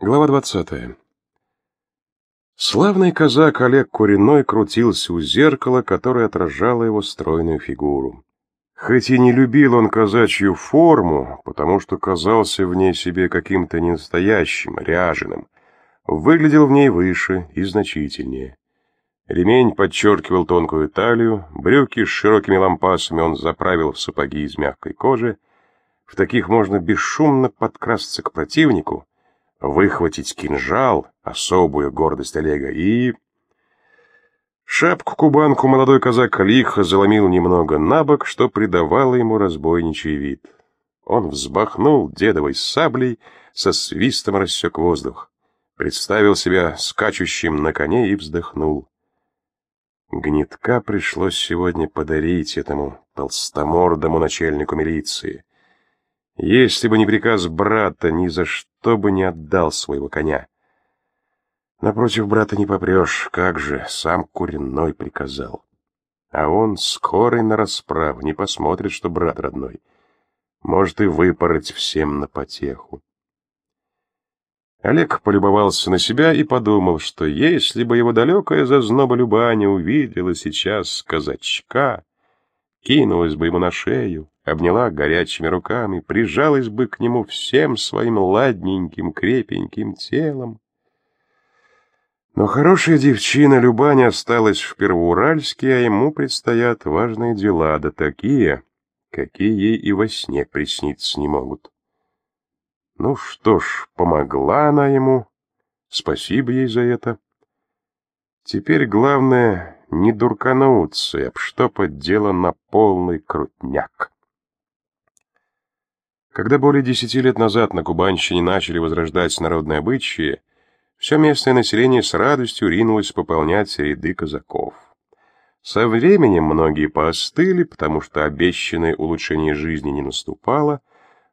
Глава 20. Славный казак Олег Куриной крутился у зеркала, которое отражало его стройную фигуру. Хоть и не любил он казачью форму, потому что казался в ней себе каким-то ненастоящим, ряженым, выглядел в ней выше и значительнее. Ремень подчеркивал тонкую талию, брюки с широкими лампасами он заправил в сапоги из мягкой кожи. В таких можно бесшумно подкрасться к противнику, выхватить кинжал, особую гордость Олега, и... Шапку-кубанку молодой казак лихо заломил немного на бок, что придавало ему разбойничий вид. Он взбахнул дедовой саблей, со свистом рассек воздух, представил себя скачущим на коне и вздохнул. Гнетка пришлось сегодня подарить этому толстомордому начальнику милиции. Если бы не приказ брата, ни за что бы не отдал своего коня. Напротив брата не попрешь, как же, сам Куриной приказал. А он скорый на расправу, не посмотрит, что брат родной. Может и выпороть всем на потеху. Олег полюбовался на себя и подумал, что если бы его далекая зазноба Любаня увидела сейчас казачка, кинулась бы ему на шею, обняла горячими руками, прижалась бы к нему всем своим ладненьким, крепеньким телом. Но хорошая девчина Любаня осталась в Первоуральске, а ему предстоят важные дела, да такие, какие ей и во сне присниться не могут. Ну что ж, помогла она ему, спасибо ей за это. Теперь главное не дуркануться и обштопать дело на полный крутняк. Когда более десяти лет назад на Кубанщине начали возрождать народные обычаи, все местное население с радостью ринулось пополнять ряды казаков. Со временем многие поостыли, потому что обещанное улучшение жизни не наступало,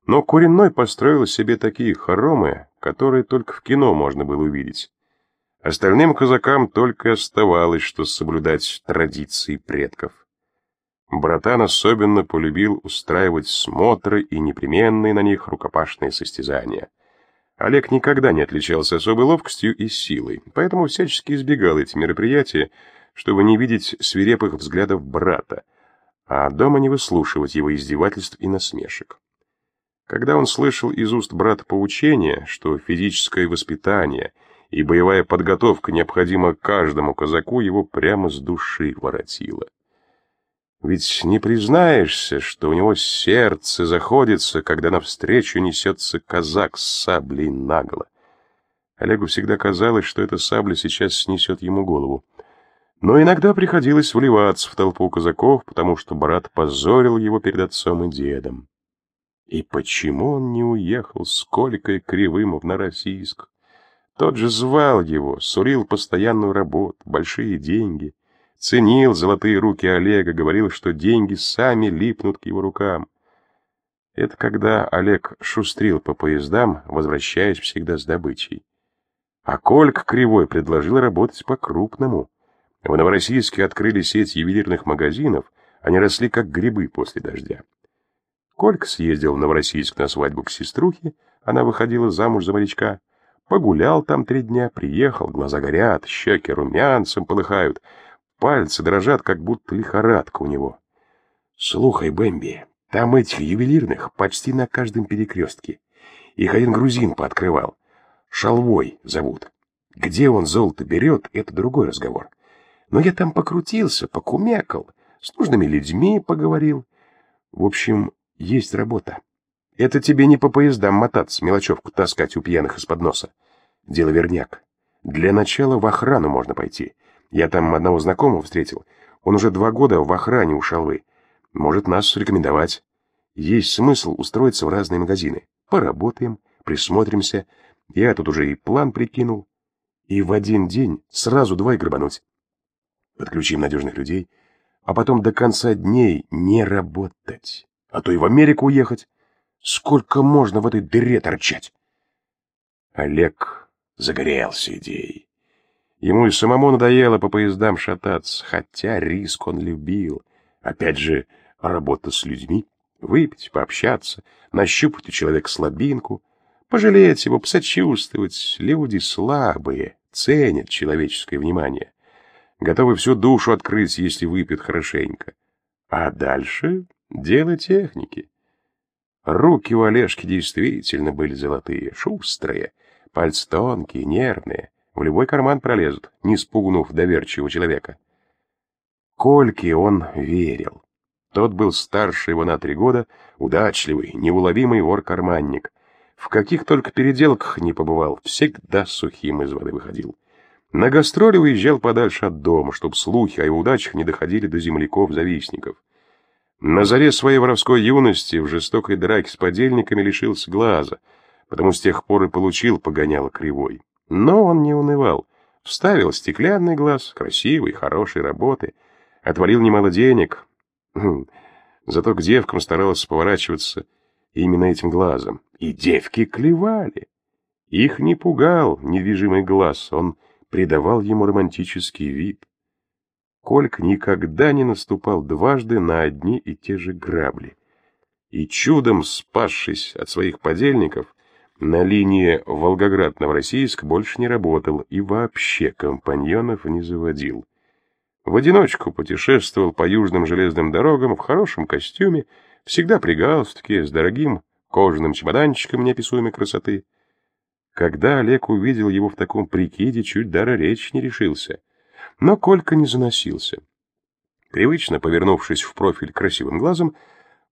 но Куриной построил себе такие хоромы, которые только в кино можно было увидеть. Остальным казакам только оставалось, что соблюдать традиции предков. Братан особенно полюбил устраивать смотры и непременные на них рукопашные состязания. Олег никогда не отличался особой ловкостью и силой, поэтому всячески избегал эти мероприятия, чтобы не видеть свирепых взглядов брата, а дома не выслушивать его издевательств и насмешек. Когда он слышал из уст брата поучения, что физическое воспитание и боевая подготовка необходима каждому казаку, его прямо с души воротило. Ведь не признаешься, что у него сердце заходится, когда навстречу несется казак с саблей наголо. Олегу всегда казалось, что эта сабля сейчас снесет ему голову. Но иногда приходилось вливаться в толпу казаков, потому что брат позорил его перед отцом и дедом. И почему он не уехал с Колькой Кривым в Новороссийск? Тот же звал его, сурил постоянную работу, большие деньги — ценил золотые руки Олега, говорил, что деньги сами липнут к его рукам. Это когда Олег шустрил по поездам, возвращаясь всегда с добычей. А Кольк Кривой предложил работать по-крупному. В Новороссийске открыли сеть ювелирных магазинов, они росли как грибы после дождя. Кольк съездил в Новороссийск на свадьбу к сеструхе, она выходила замуж за морячка. Погулял там три дня, приехал, глаза горят, щеки румянцем полыхают — Пальцы дрожат, как будто лихорадка у него. Слухай, Бэмби, там этих ювелирных почти на каждом перекрестке. Их один грузин пооткрывал. Шалвой зовут. Где он золото берет, это другой разговор. Но я там покрутился, покумекал, с нужными людьми поговорил. В общем, есть работа. Это тебе не по поездам мотаться, мелочевку таскать у пьяных из-под носа. Дело верняк. Для начала в охрану можно пойти. Я там одного знакомого встретил. Он уже два года в охране у Шалвы. Может нас рекомендовать. Есть смысл устроиться в разные магазины. Поработаем, присмотримся. Я тут уже и план прикинул. И в один день сразу два и грабануть. Подключим надежных людей, а потом до конца дней не работать. А то и в Америку уехать. Сколько можно в этой дыре торчать? Олег загорелся идеей. Ему и самому надоело по поездам шататься, хотя риск он любил. Опять же, работа с людьми, выпить, пообщаться, нащупать у человека слабинку, пожалеть его, посочувствовать. Люди слабые, ценят человеческое внимание. Готовы всю душу открыть, если выпьют хорошенько. А дальше дело техники. Руки у Олежки действительно были золотые, шустрые, пальцы тонкие, нервные, в любой карман пролезут, не спугнув доверчивого человека. Кольке он верил. Тот был старше его на три года, удачливый, неуловимый вор-карманник. В каких только переделках не побывал, всегда сухим из воды выходил. На гастроли уезжал подальше от дома, чтобы слухи о его удачах не доходили до земляков-завистников. На заре своей воровской юности в жестокой драке с подельниками лишился глаза, потому с тех пор и получил погоняло кривой. Но он не унывал. Вставил стеклянный глаз, красивый, хорошей работы, отвалил немало денег. Хм, зато к девкам старался поворачиваться именно этим глазом. И девки клевали. Их не пугал недвижимый глаз, он придавал ему романтический вид. Кольк никогда не наступал дважды на одни и те же грабли. И чудом спасшись от своих подельников, на линии Волгоград-Новороссийск больше не работал и вообще компаньонов не заводил. В одиночку путешествовал по южным железным дорогам в хорошем костюме, всегда при галстуке, с дорогим кожаным чемоданчиком неописуемой красоты. Когда Олег увидел его в таком прикиде, чуть дара речь не решился — но Колька не заносился. Привычно повернувшись в профиль красивым глазом,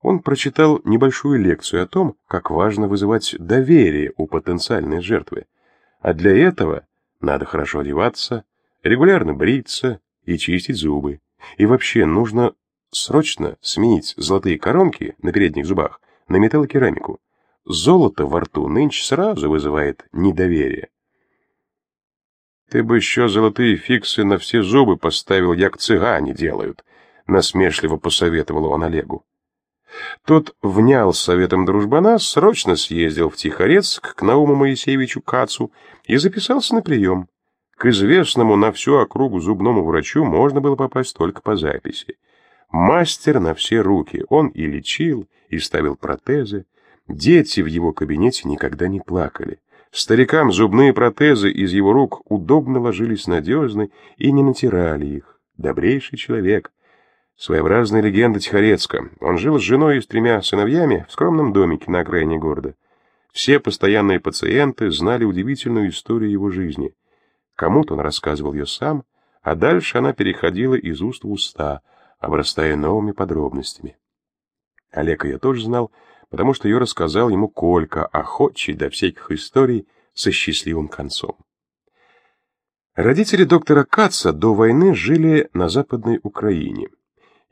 он прочитал небольшую лекцию о том, как важно вызывать доверие у потенциальной жертвы. А для этого надо хорошо одеваться, регулярно бриться и чистить зубы. И вообще нужно срочно сменить золотые коронки на передних зубах на металлокерамику. Золото во рту нынче сразу вызывает недоверие. Ты бы еще золотые фиксы на все зубы поставил, як цыгане делают, насмешливо посоветовал он Олегу. Тот внял советом дружбана, срочно съездил в Тихорецк к Науму Моисеевичу Кацу и записался на прием. К известному на всю округу зубному врачу можно было попасть только по записи. Мастер на все руки, он и лечил, и ставил протезы. Дети в его кабинете никогда не плакали. Старикам зубные протезы из его рук удобно ложились надежно и не натирали их. Добрейший человек. Своеобразная легенда Тихорецка. Он жил с женой и с тремя сыновьями в скромном домике на окраине города. Все постоянные пациенты знали удивительную историю его жизни. Кому-то он рассказывал ее сам, а дальше она переходила из уст в уста, обрастая новыми подробностями. Олег ее тоже знал, потому что ее рассказал ему Колька, охотчий до всяких историй со счастливым концом. Родители доктора Каца до войны жили на Западной Украине.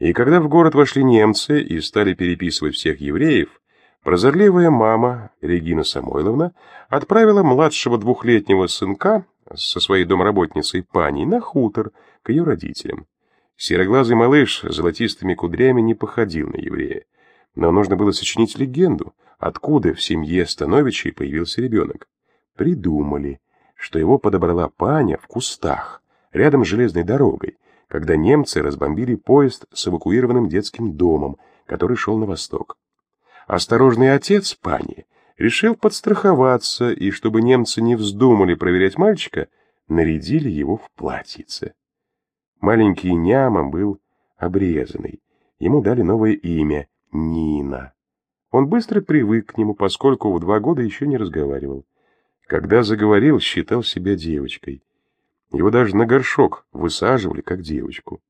И когда в город вошли немцы и стали переписывать всех евреев, прозорливая мама, Регина Самойловна, отправила младшего двухлетнего сынка со своей домработницей Паней на хутор к ее родителям. Сероглазый малыш с золотистыми кудрями не походил на еврея. Но нужно было сочинить легенду, откуда в семье Становичей появился ребенок. Придумали, что его подобрала паня в кустах, рядом с железной дорогой, когда немцы разбомбили поезд с эвакуированным детским домом, который шел на восток. Осторожный отец пани решил подстраховаться, и чтобы немцы не вздумали проверять мальчика, нарядили его в платьице. Маленький няма был обрезанный. Ему дали новое имя Нина. Он быстро привык к нему, поскольку в два года еще не разговаривал. Когда заговорил, считал себя девочкой. Его даже на горшок высаживали, как девочку.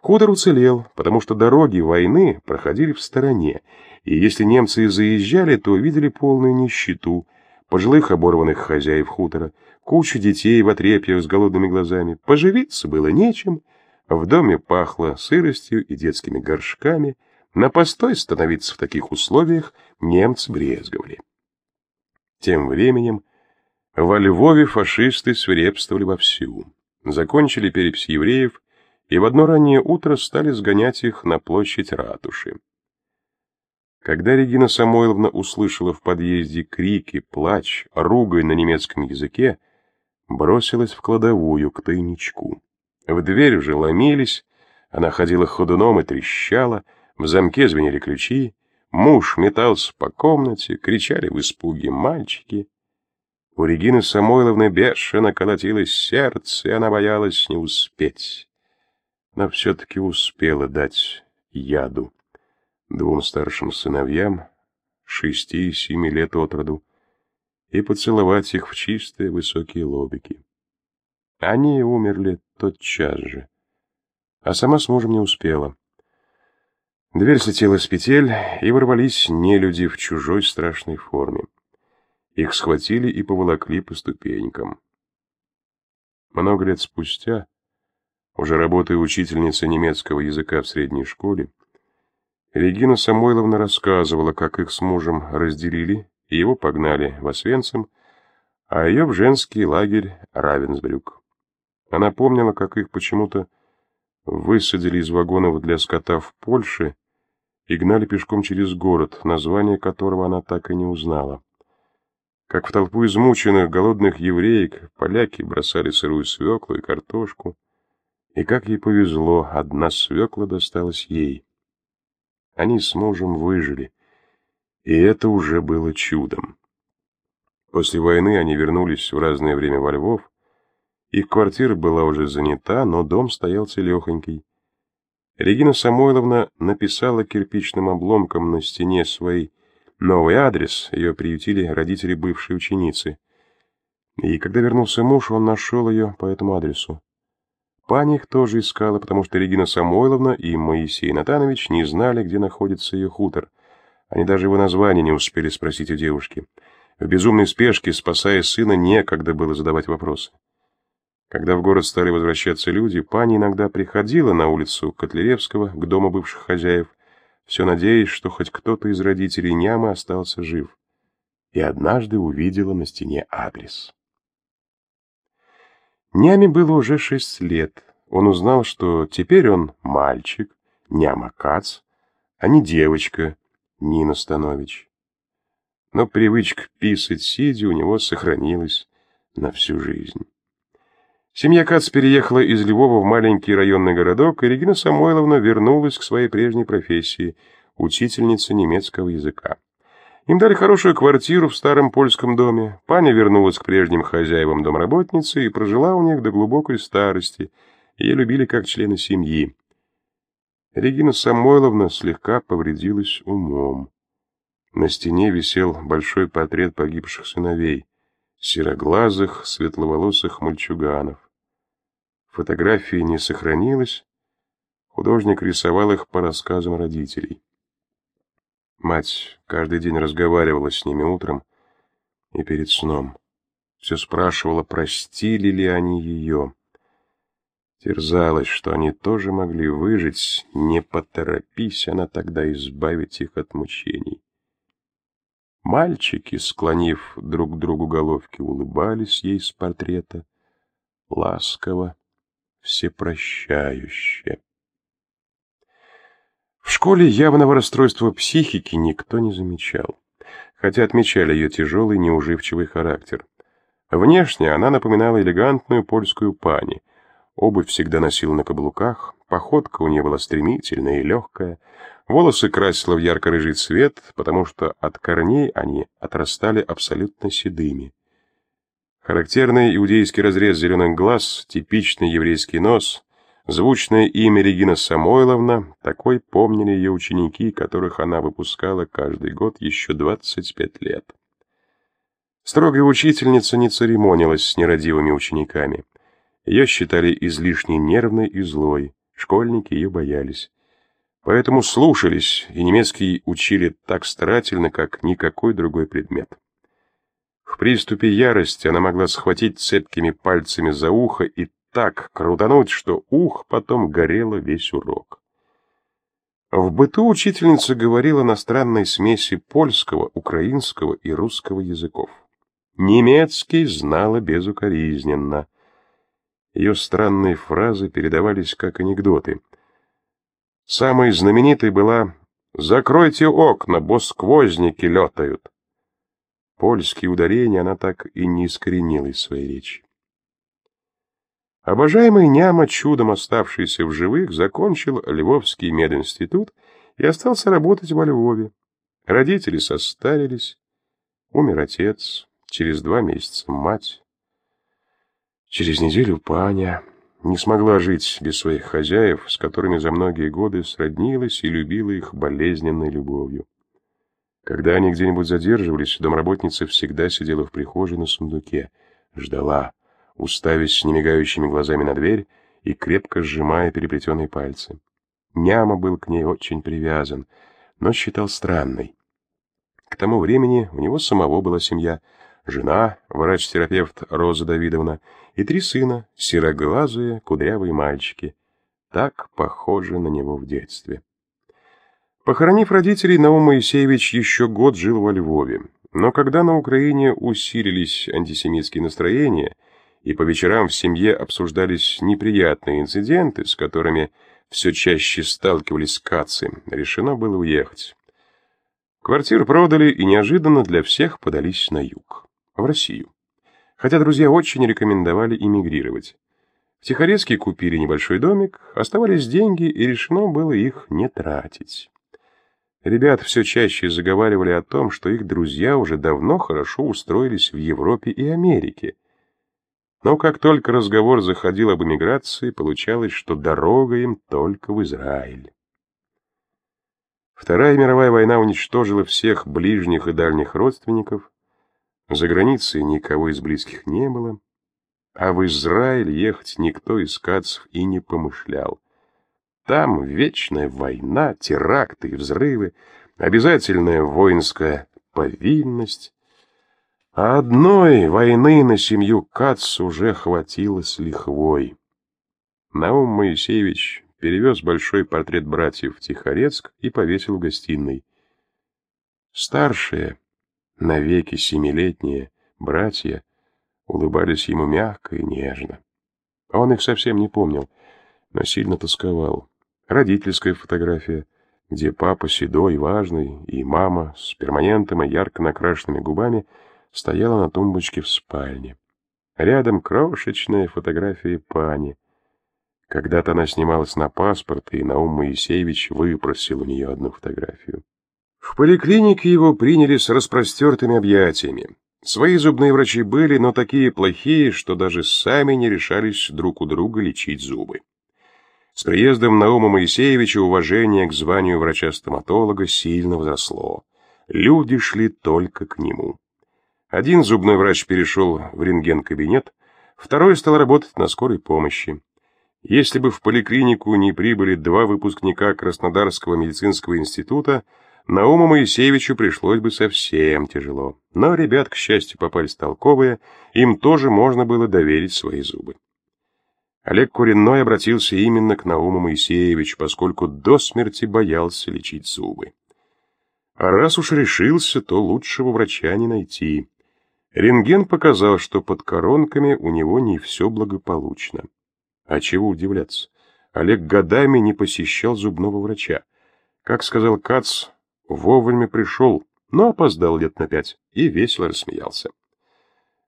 Хутор уцелел, потому что дороги войны проходили в стороне, и если немцы заезжали, то видели полную нищету, пожилых оборванных хозяев хутора, кучу детей в отрепьях с голодными глазами. Поживиться было нечем, в доме пахло сыростью и детскими горшками — на постой становиться в таких условиях немцы брезговали. Тем временем во Львове фашисты свирепствовали вовсю. Закончили перепись евреев и в одно раннее утро стали сгонять их на площадь ратуши. Когда Регина Самойловна услышала в подъезде крики, плач, ругай на немецком языке, бросилась в кладовую к тайничку. В дверь уже ломились, она ходила ходуном и трещала, в замке звенели ключи, муж метался по комнате, кричали в испуге мальчики — У Регины Самойловны бешено колотилось сердце, и она боялась не успеть. Но все-таки успела дать яду двум старшим сыновьям, шести и семи лет от роду, и поцеловать их в чистые высокие лобики. Они умерли тотчас же, а сама с мужем не успела. Дверь слетела с петель, и ворвались нелюди в чужой страшной форме. Их схватили и поволокли по ступенькам. Много лет спустя, уже работая учительницей немецкого языка в средней школе, Регина Самойловна рассказывала, как их с мужем разделили, и его погнали в Освенцим, а ее в женский лагерь Равенсбрюк. Она помнила, как их почему-то высадили из вагонов для скота в Польше и гнали пешком через город, название которого она так и не узнала как в толпу измученных, голодных евреек поляки бросали сырую свеклу и картошку, и как ей повезло, одна свекла досталась ей. Они с мужем выжили, и это уже было чудом. После войны они вернулись в разное время во Львов, их квартира была уже занята, но дом стоял целехонький. Регина Самойловна написала кирпичным обломком на стене своей Новый адрес ее приютили родители бывшей ученицы. И когда вернулся муж, он нашел ее по этому адресу. Пани их тоже искала, потому что Регина Самойловна и Моисей Натанович не знали, где находится ее хутор. Они даже его название не успели спросить у девушки. В безумной спешке, спасая сына, некогда было задавать вопросы. Когда в город стали возвращаться люди, пани иногда приходила на улицу Котляревского к дому бывших хозяев, все надеясь, что хоть кто-то из родителей нямы остался жив, и однажды увидела на стене адрес. Няме было уже шесть лет. Он узнал, что теперь он мальчик, няма Кац, а не девочка, Нина Станович. Но привычка писать сидя у него сохранилась на всю жизнь. Семья Кац переехала из Львова в маленький районный городок, и Регина Самойловна вернулась к своей прежней профессии – учительница немецкого языка. Им дали хорошую квартиру в старом польском доме. Паня вернулась к прежним хозяевам домработницы и прожила у них до глубокой старости. Ее любили как члена семьи. Регина Самойловна слегка повредилась умом. На стене висел большой портрет погибших сыновей сероглазых, светловолосых мальчуганов. Фотографии не сохранилось, художник рисовал их по рассказам родителей. Мать каждый день разговаривала с ними утром и перед сном. Все спрашивала, простили ли они ее. Терзалась, что они тоже могли выжить, не поторопись она тогда избавить их от мучений. Мальчики, склонив друг к другу головки, улыбались ей с портрета, ласково, всепрощающе. В школе явного расстройства психики никто не замечал, хотя отмечали ее тяжелый, неуживчивый характер. Внешне она напоминала элегантную польскую пани. Обувь всегда носила на каблуках, походка у нее была стремительная и легкая, Волосы красила в ярко-рыжий цвет, потому что от корней они отрастали абсолютно седыми. Характерный иудейский разрез зеленых глаз, типичный еврейский нос, звучное имя Регина Самойловна, такой помнили ее ученики, которых она выпускала каждый год еще 25 лет. Строгая учительница не церемонилась с нерадивыми учениками. Ее считали излишне нервной и злой, школьники ее боялись. Поэтому слушались, и немецкий учили так старательно, как никакой другой предмет. В приступе ярости она могла схватить цепкими пальцами за ухо и так крутануть, что ух потом горело весь урок. В быту учительница говорила на странной смеси польского, украинского и русского языков. Немецкий знала безукоризненно. Ее странные фразы передавались как анекдоты — Самой знаменитой была «Закройте окна, бо сквозники летают». Польские ударения она так и не искоренила из своей речи. Обожаемый Няма, чудом оставшийся в живых, закончил Львовский мединститут и остался работать во Львове. Родители состарились, умер отец, через два месяца мать. Через неделю Паня не смогла жить без своих хозяев, с которыми за многие годы сроднилась и любила их болезненной любовью. Когда они где-нибудь задерживались, домработница всегда сидела в прихожей на сундуке, ждала, уставясь немигающими глазами на дверь и крепко сжимая переплетенные пальцы. Няма был к ней очень привязан, но считал странной. К тому времени у него самого была семья, жена, врач-терапевт Роза Давидовна, и три сына, сероглазые, кудрявые мальчики, так похожи на него в детстве. Похоронив родителей, Наум Моисеевич еще год жил во Львове, но когда на Украине усилились антисемитские настроения, и по вечерам в семье обсуждались неприятные инциденты, с которыми все чаще сталкивались кацы, решено было уехать. Квартиру продали и неожиданно для всех подались на юг, в Россию. Хотя друзья очень рекомендовали эмигрировать. В Тихорецке купили небольшой домик, оставались деньги и решено было их не тратить. Ребята все чаще заговаривали о том, что их друзья уже давно хорошо устроились в Европе и Америке, но как только разговор заходил об эмиграции, получалось, что дорога им только в Израиль. Вторая мировая война уничтожила всех ближних и дальних родственников, за границей никого из близких не было, а в Израиль ехать никто из кацев и не помышлял. Там вечная война, теракты и взрывы, обязательная воинская повинность, а одной войны на семью Кац уже хватило с лихвой. Наум Моисеевич перевез большой портрет братьев в Тихорецк и повесил в гостиной. Старшие, навеки семилетние, братья улыбались ему мягко и нежно. Он их совсем не помнил, но сильно тосковал. Родительская фотография, где папа седой, важный, и мама с перманентом и ярко накрашенными губами — стояла на тумбочке в спальне. Рядом крошечная фотография пани. Когда-то она снималась на паспорт, и Наум Моисеевич выпросил у нее одну фотографию. В поликлинике его приняли с распростертыми объятиями. Свои зубные врачи были, но такие плохие, что даже сами не решались друг у друга лечить зубы. С приездом Наума Моисеевича уважение к званию врача-стоматолога сильно возросло. Люди шли только к нему. Один зубной врач перешел в рентген-кабинет, второй стал работать на скорой помощи. Если бы в поликлинику не прибыли два выпускника Краснодарского медицинского института, Науму Моисеевичу пришлось бы совсем тяжело. Но ребят, к счастью, попались толковые, им тоже можно было доверить свои зубы. Олег Куренной обратился именно к Науму Моисеевичу, поскольку до смерти боялся лечить зубы. А раз уж решился, то лучшего врача не найти. Рентген показал, что под коронками у него не все благополучно. А чего удивляться? Олег годами не посещал зубного врача. Как сказал Кац, вовремя пришел, но опоздал лет на пять, и весело рассмеялся.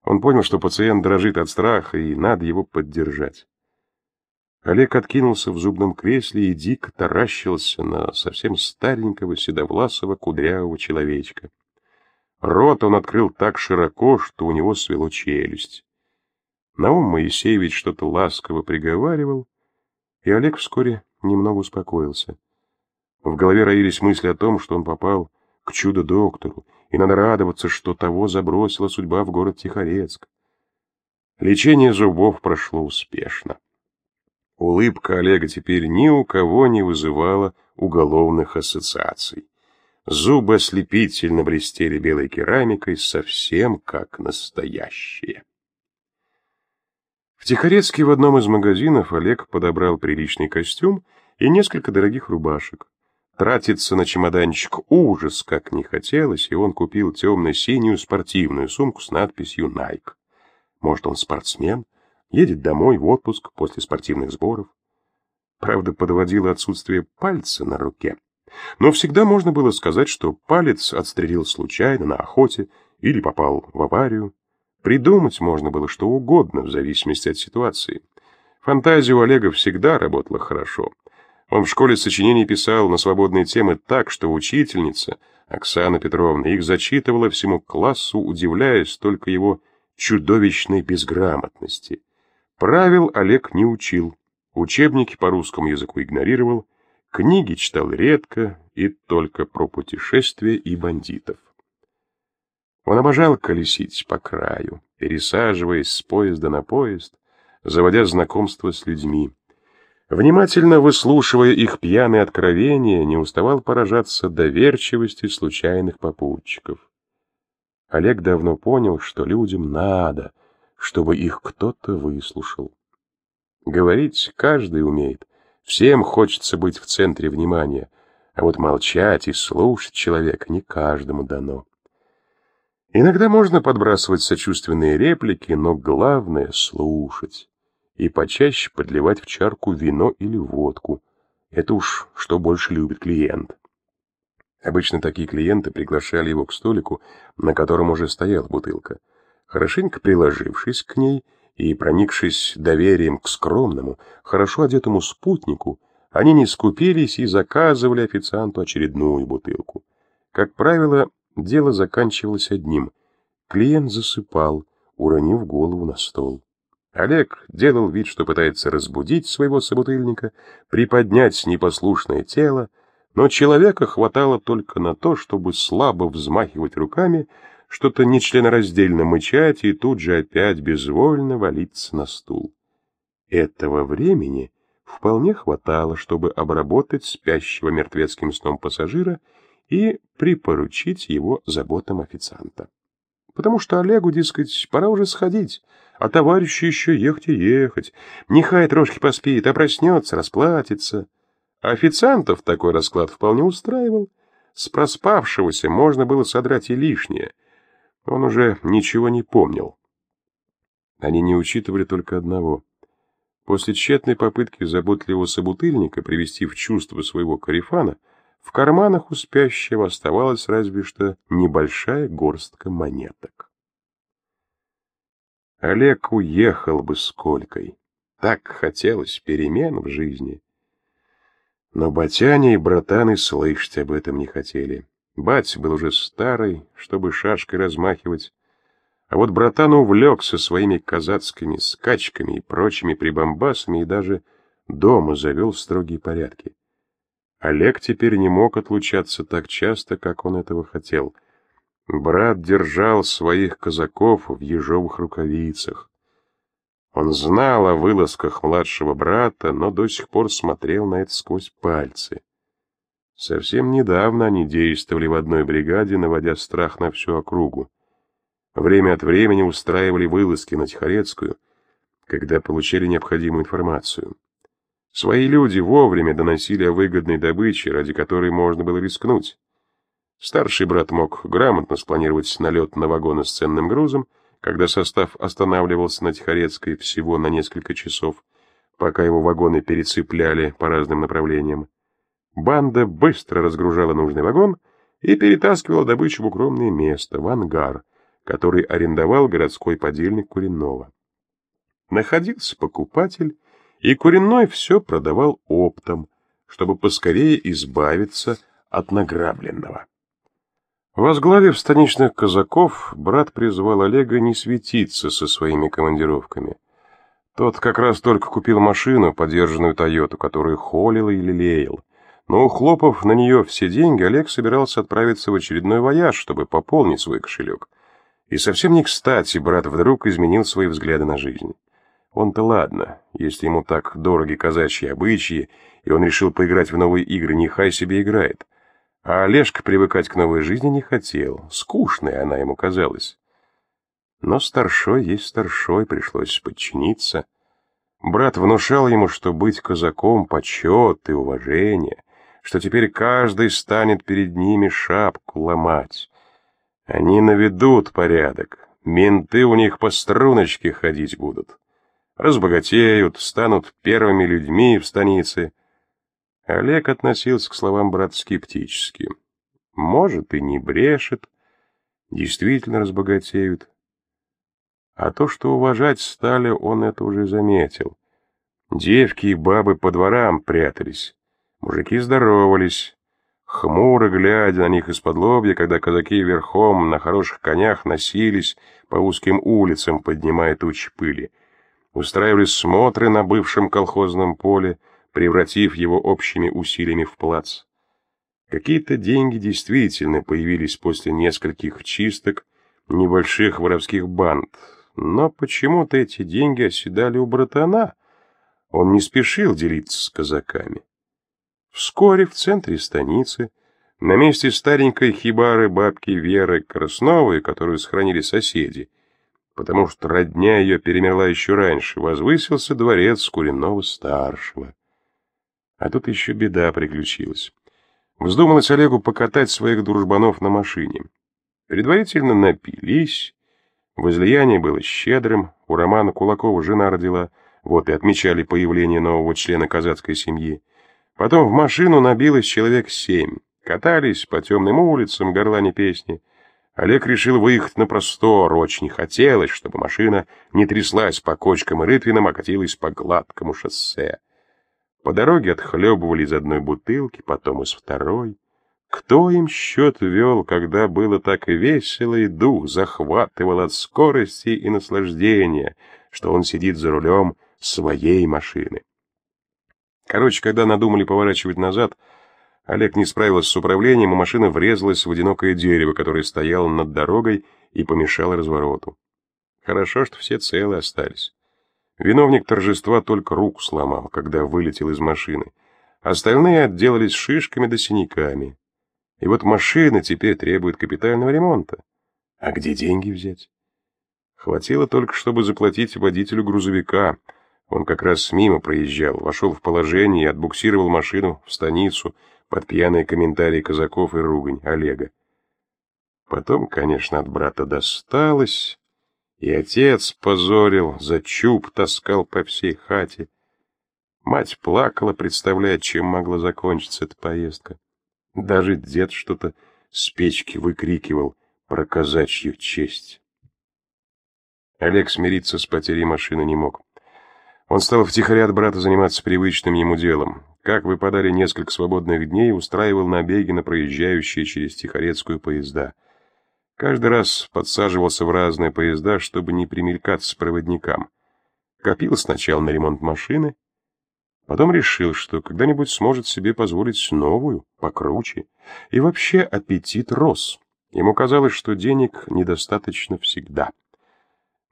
Он понял, что пациент дрожит от страха, и надо его поддержать. Олег откинулся в зубном кресле и дико таращился на совсем старенького седовласого кудрявого человечка. Рот он открыл так широко, что у него свело челюсть. Наум Моисеевич что-то ласково приговаривал, и Олег вскоре немного успокоился. В голове роились мысли о том, что он попал к чудо-доктору, и надо радоваться, что того забросила судьба в город Тихорецк. Лечение зубов прошло успешно. Улыбка Олега теперь ни у кого не вызывала уголовных ассоциаций. Зубы ослепительно блестели белой керамикой, совсем как настоящие. В Тихорецке в одном из магазинов Олег подобрал приличный костюм и несколько дорогих рубашек. Тратиться на чемоданчик ужас как не хотелось, и он купил темно-синюю спортивную сумку с надписью Nike. Может, он спортсмен, едет домой в отпуск после спортивных сборов. Правда, подводило отсутствие пальца на руке. Но всегда можно было сказать, что палец отстрелил случайно на охоте или попал в аварию. Придумать можно было что угодно в зависимости от ситуации. Фантазия у Олега всегда работала хорошо. Он в школе сочинений писал на свободные темы так, что учительница, Оксана Петровна их зачитывала всему классу, удивляясь только его чудовищной безграмотности. Правил Олег не учил, учебники по русскому языку игнорировал, книги читал редко и только про путешествия и бандитов. Он обожал колесить по краю, пересаживаясь с поезда на поезд, заводя знакомства с людьми. Внимательно выслушивая их пьяные откровения, не уставал поражаться доверчивости случайных попутчиков. Олег давно понял, что людям надо, чтобы их кто-то выслушал. Говорить каждый умеет, всем хочется быть в центре внимания, а вот молчать и слушать человека не каждому дано. Иногда можно подбрасывать сочувственные реплики, но главное — слушать. И почаще подливать в чарку вино или водку. Это уж что больше любит клиент. Обычно такие клиенты приглашали его к столику, на котором уже стояла бутылка. Хорошенько приложившись к ней и проникшись доверием к скромному, хорошо одетому спутнику, они не скупились и заказывали официанту очередную бутылку. Как правило, Дело заканчивалось одним. Клиент засыпал, уронив голову на стол. Олег делал вид, что пытается разбудить своего собутыльника, приподнять непослушное тело, но человека хватало только на то, чтобы слабо взмахивать руками, что-то нечленораздельно мычать и тут же опять безвольно валиться на стул. Этого времени вполне хватало, чтобы обработать спящего мертвецким сном пассажира и припоручить его заботам официанта. Потому что Олегу, дескать, пора уже сходить, а товарищу еще ехать и ехать. Нехай трошки поспит, а проснется, расплатится. Официантов такой расклад вполне устраивал. С проспавшегося можно было содрать и лишнее. Он уже ничего не помнил. Они не учитывали только одного. После тщетной попытки заботливого собутыльника привести в чувство своего карифана, в карманах у спящего оставалась разве что небольшая горстка монеток. Олег уехал бы с Колькой. Так хотелось перемен в жизни. Но батяне и братаны слышать об этом не хотели. Бать был уже старый, чтобы шашкой размахивать, а вот братан увлекся своими казацкими скачками и прочими прибамбасами и даже дома завел строгие порядки. Олег теперь не мог отлучаться так часто, как он этого хотел. Брат держал своих казаков в ежовых рукавицах. Он знал о вылазках младшего брата, но до сих пор смотрел на это сквозь пальцы. Совсем недавно они действовали в одной бригаде, наводя страх на всю округу. Время от времени устраивали вылазки на Тихорецкую, когда получили необходимую информацию. Свои люди вовремя доносили о выгодной добыче, ради которой можно было рискнуть. Старший брат мог грамотно спланировать налет на вагоны с ценным грузом, когда состав останавливался на Тихорецкой всего на несколько часов, пока его вагоны перецепляли по разным направлениям. Банда быстро разгружала нужный вагон и перетаскивала добычу в укромное место, в ангар, который арендовал городской подельник Куренного. Находился покупатель, и Куриной все продавал оптом, чтобы поскорее избавиться от награбленного. Возглавив станичных казаков, брат призвал Олега не светиться со своими командировками. Тот как раз только купил машину, подержанную Тойоту, которую холил и лелеял. Но, ухлопав на нее все деньги, Олег собирался отправиться в очередной вояж, чтобы пополнить свой кошелек. И совсем не кстати брат вдруг изменил свои взгляды на жизнь. Он-то ладно, если ему так дороги казачьи обычаи, и он решил поиграть в новые игры, нехай себе играет. А Олежка привыкать к новой жизни не хотел, скучная она ему казалась. Но старшой есть старшой, пришлось подчиниться. Брат внушал ему, что быть казаком — почет и уважение, что теперь каждый станет перед ними шапку ломать. Они наведут порядок, менты у них по струночке ходить будут разбогатеют, станут первыми людьми в станице. Олег относился к словам брата скептически. Может, и не брешет, действительно разбогатеют. А то, что уважать стали, он это уже заметил. Девки и бабы по дворам прятались, мужики здоровались, хмуро глядя на них из-под лобья, когда казаки верхом на хороших конях носились по узким улицам, поднимая тучи пыли. Устраивали смотры на бывшем колхозном поле, превратив его общими усилиями в плац. Какие-то деньги действительно появились после нескольких чисток небольших воровских банд, но почему-то эти деньги оседали у братана. Он не спешил делиться с казаками. Вскоре в центре станицы, на месте старенькой хибары бабки Веры Красновой, которую сохранили соседи, потому что родня ее перемерла еще раньше, возвысился дворец Куриного-старшего. А тут еще беда приключилась. Вздумалось Олегу покатать своих дружбанов на машине. Предварительно напились, возлияние было щедрым, у Романа Кулакова жена родила, вот и отмечали появление нового члена казацкой семьи. Потом в машину набилось человек семь, катались по темным улицам, горлани песни. Олег решил выехать на простор, очень хотелось, чтобы машина не тряслась по кочкам и рытвинам, а катилась по гладкому шоссе. По дороге отхлебывали из одной бутылки, потом из второй. Кто им счет вел, когда было так весело, и дух захватывал от скорости и наслаждения, что он сидит за рулем своей машины? Короче, когда надумали поворачивать назад, Олег не справился с управлением, и машина врезалась в одинокое дерево, которое стояло над дорогой и помешало развороту. Хорошо, что все целы остались. Виновник торжества только руку сломал, когда вылетел из машины. Остальные отделались шишками да синяками. И вот машина теперь требует капитального ремонта. А где деньги взять? Хватило только, чтобы заплатить водителю грузовика. Он как раз мимо проезжал, вошел в положение и отбуксировал машину в станицу под пьяные комментарии казаков и ругань Олега. Потом, конечно, от брата досталось... И отец позорил, за чуб таскал по всей хате. Мать плакала, представляя, чем могла закончиться эта поездка. Даже дед что-то с печки выкрикивал про казачью честь. Олег смириться с потерей машины не мог. Он стал втихаря от брата заниматься привычным ему делом. Как выпадали несколько свободных дней, устраивал набеги на проезжающие через Тихорецкую поезда — Каждый раз подсаживался в разные поезда, чтобы не примелькаться проводникам. Копил сначала на ремонт машины, потом решил, что когда-нибудь сможет себе позволить новую, покруче. И вообще аппетит рос. Ему казалось, что денег недостаточно всегда.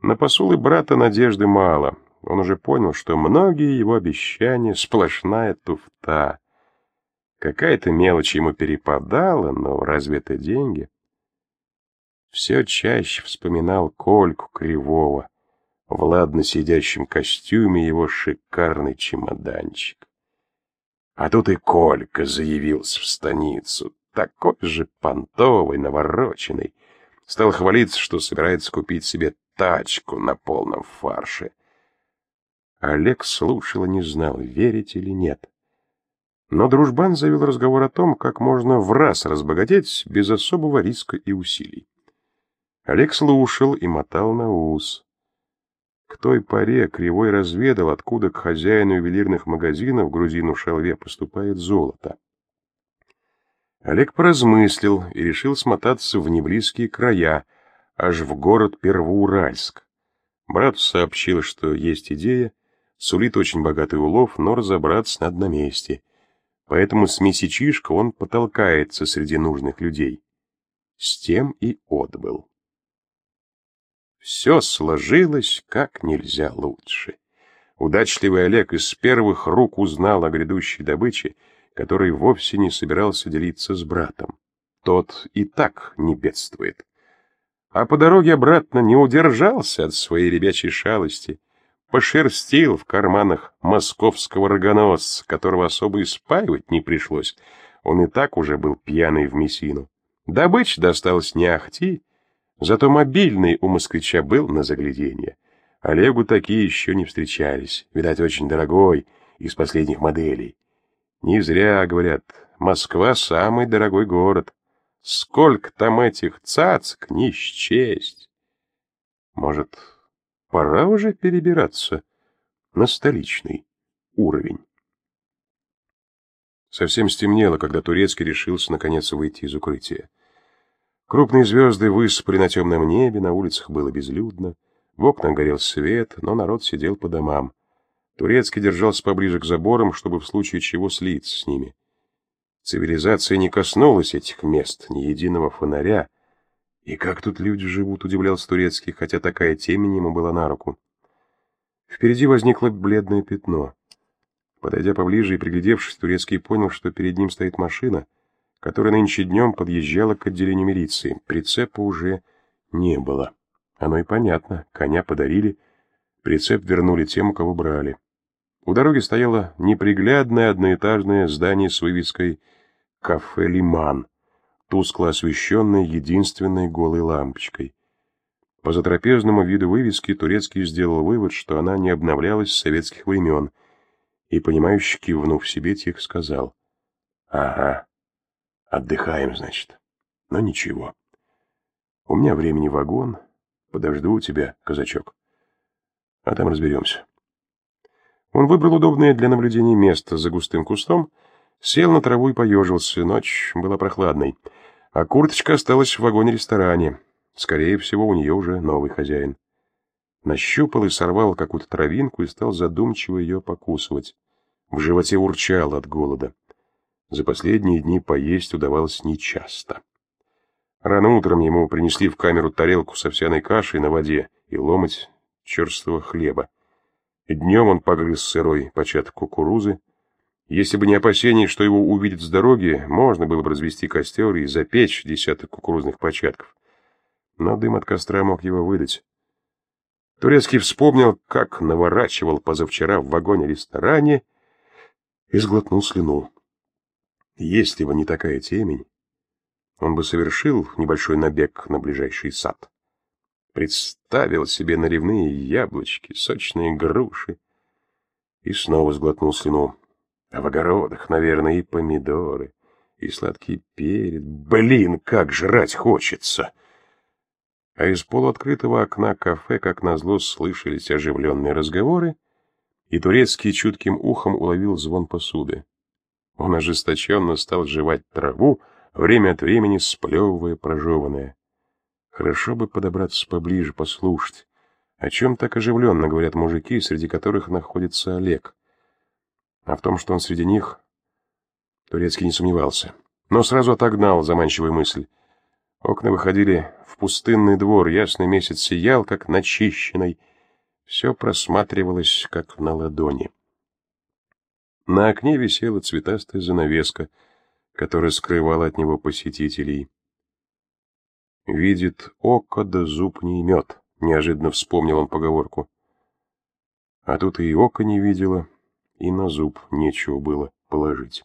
На посулы брата надежды мало. Он уже понял, что многие его обещания — сплошная туфта. Какая-то мелочь ему перепадала, но разве это деньги? все чаще вспоминал Кольку Кривого, в ладно сидящем костюме его шикарный чемоданчик. А тут и Колька заявился в станицу, такой же понтовый, навороченный. Стал хвалиться, что собирается купить себе тачку на полном фарше. Олег слушал и не знал, верить или нет. Но дружбан завел разговор о том, как можно в раз разбогатеть без особого риска и усилий. Олег слушал и мотал на ус. К той поре Кривой разведал, откуда к хозяину ювелирных магазинов, грузину Шалве, поступает золото. Олег поразмыслил и решил смотаться в неблизкие края, аж в город Первоуральск. Брат сообщил, что есть идея, сулит очень богатый улов, но разобраться надо на месте. Поэтому с месячишка он потолкается среди нужных людей. С тем и отбыл. Все сложилось как нельзя лучше. Удачливый Олег из первых рук узнал о грядущей добыче, который вовсе не собирался делиться с братом. Тот и так не бедствует. А по дороге обратно не удержался от своей ребячей шалости, пошерстил в карманах московского рогоносца, которого особо испаивать не пришлось. Он и так уже был пьяный в мессину. Добыча досталась не ахти, Зато мобильный у москвича был на загляденье. Олегу такие еще не встречались. Видать, очень дорогой, из последних моделей. Не зря, говорят, Москва — самый дорогой город. Сколько там этих цацк, не счесть. Может, пора уже перебираться на столичный уровень? Совсем стемнело, когда Турецкий решился наконец выйти из укрытия. Крупные звезды высыпали на темном небе, на улицах было безлюдно, в окнах горел свет, но народ сидел по домам. Турецкий держался поближе к заборам, чтобы в случае чего слиться с ними. Цивилизация не коснулась этих мест, ни единого фонаря. И как тут люди живут, удивлялся Турецкий, хотя такая темень ему была на руку. Впереди возникло бледное пятно. Подойдя поближе и приглядевшись, Турецкий понял, что перед ним стоит машина, которая нынче днем подъезжала к отделению милиции. Прицепа уже не было. Оно и понятно, коня подарили, прицеп вернули тем, кого брали. У дороги стояло неприглядное одноэтажное здание с вывеской «Кафе Лиман», тускло освещенное единственной голой лампочкой. По затрапезному виду вывески Турецкий сделал вывод, что она не обновлялась с советских времен — и, понимающе кивнув себе, тихо сказал. «Ага, отдыхаем, значит. Но ничего. У меня времени вагон. Подожду тебя, казачок. А там разберемся». Он выбрал удобное для наблюдения место за густым кустом, сел на траву и поежился. Ночь была прохладной, а курточка осталась в вагоне-ресторане. Скорее всего, у нее уже новый хозяин. Нащупал и сорвал какую-то травинку и стал задумчиво ее покусывать. В животе урчало от голода. За последние дни поесть удавалось нечасто. Рано утром ему принесли в камеру тарелку с овсяной кашей на воде и ломоть черствого хлеба. Днем он погрыз сырой початок кукурузы. Если бы не опасение, что его увидят с дороги, можно было бы развести костер и запечь десяток кукурузных початков. Но дым от костра мог его выдать. Турецкий вспомнил, как наворачивал позавчера в вагоне-ресторане и сглотнул слюну. Если бы не такая темень, он бы совершил небольшой набег на ближайший сад. Представил себе наливные яблочки, сочные груши и снова сглотнул слюну. А в огородах, наверное, и помидоры, и сладкий перец. Блин, как жрать хочется! А из полуоткрытого окна кафе, как назло, слышались оживленные разговоры, и турецкий чутким ухом уловил звон посуды. Он ожесточенно стал жевать траву, время от времени сплевывая прожеванное. Хорошо бы подобраться поближе, послушать, о чем так оживленно говорят мужики, среди которых находится Олег. А в том, что он среди них, Турецкий не сомневался, но сразу отогнал заманчивую мысль. Окна выходили в пустынный двор, ясный месяц сиял, как начищенный, все просматривалось, как на ладони. На окне висела цветастая занавеска, которая скрывала от него посетителей. «Видит око, да зуб не имет», — неожиданно вспомнил он поговорку. А тут и око не видела, и на зуб нечего было положить.